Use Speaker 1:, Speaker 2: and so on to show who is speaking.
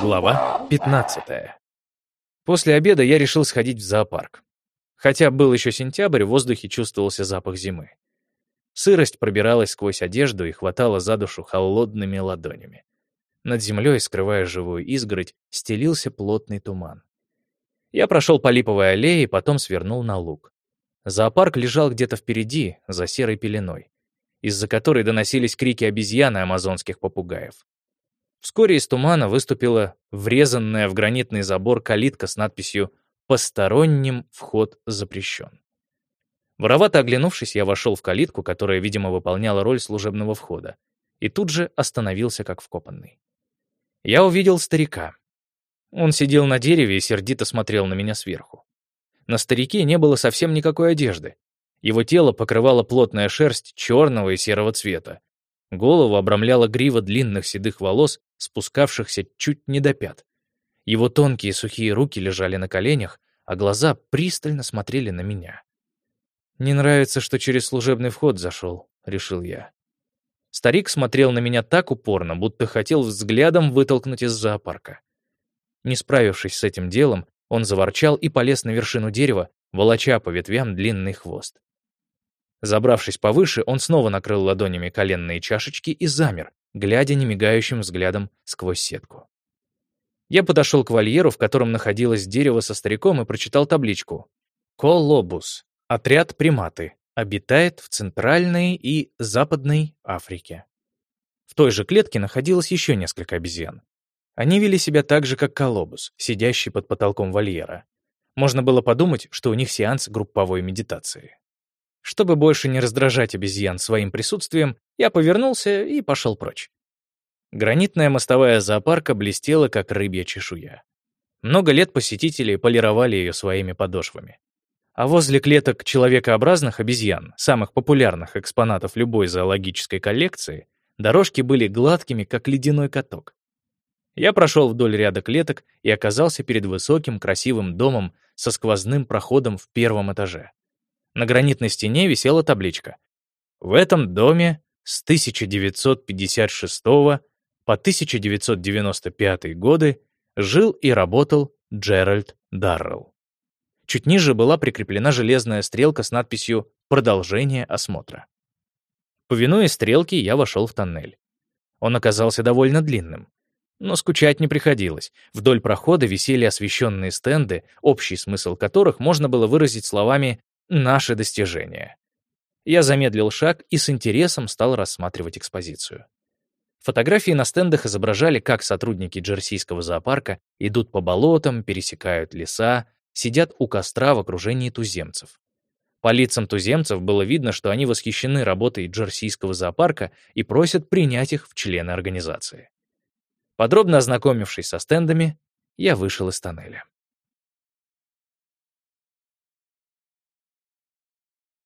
Speaker 1: Глава 15. После обеда я решил сходить в зоопарк. Хотя был еще сентябрь, в воздухе чувствовался запах зимы. Сырость пробиралась сквозь одежду и хватала за душу холодными ладонями. Над землей, скрывая живую изгородь, стелился плотный туман. Я прошел по липовой аллее и потом свернул на луг. Зоопарк лежал где-то впереди, за серой пеленой, из-за которой доносились крики обезьян и амазонских попугаев. Вскоре из тумана выступила врезанная в гранитный забор калитка с надписью «Посторонним вход запрещен». Воровато оглянувшись, я вошел в калитку, которая, видимо, выполняла роль служебного входа, и тут же остановился как вкопанный. Я увидел старика. Он сидел на дереве и сердито смотрел на меня сверху. На старике не было совсем никакой одежды. Его тело покрывала плотная шерсть черного и серого цвета. Голову обрамляла грива длинных седых волос, спускавшихся чуть не до пят. Его тонкие сухие руки лежали на коленях, а глаза пристально смотрели на меня. «Не нравится, что через служебный вход зашел», — решил я. Старик смотрел на меня так упорно, будто хотел взглядом вытолкнуть из зоопарка. Не справившись с этим делом, он заворчал и полез на вершину дерева, волоча по ветвям длинный хвост. Забравшись повыше, он снова накрыл ладонями коленные чашечки и замер, глядя немигающим взглядом сквозь сетку. Я подошел к вольеру, в котором находилось дерево со стариком, и прочитал табличку. «Колобус. Отряд приматы. Обитает в Центральной и Западной Африке». В той же клетке находилось еще несколько обезьян. Они вели себя так же, как колобус, сидящий под потолком вольера. Можно было подумать, что у них сеанс групповой медитации. Чтобы больше не раздражать обезьян своим присутствием, я повернулся и пошел прочь. Гранитная мостовая зоопарка блестела, как рыбья чешуя. Много лет посетители полировали ее своими подошвами. А возле клеток человекообразных обезьян, самых популярных экспонатов любой зоологической коллекции, дорожки были гладкими, как ледяной каток. Я прошел вдоль ряда клеток и оказался перед высоким красивым домом со сквозным проходом в первом этаже. На гранитной стене висела табличка. В этом доме с 1956 по 1995 годы жил и работал Джеральд Даррелл. Чуть ниже была прикреплена железная стрелка с надписью «Продолжение осмотра». Повинуясь стрелке, я вошел в тоннель. Он оказался довольно длинным. Но скучать не приходилось. Вдоль прохода висели освещенные стенды, общий смысл которых можно было выразить словами «наши достижения». Я замедлил шаг и с интересом стал рассматривать экспозицию. Фотографии на стендах изображали, как сотрудники Джерсийского зоопарка идут по болотам, пересекают леса, сидят у костра в окружении туземцев. По лицам туземцев было видно, что они восхищены работой Джерсийского зоопарка и просят принять их в члены организации. Подробно ознакомившись со стендами, я вышел из тоннеля.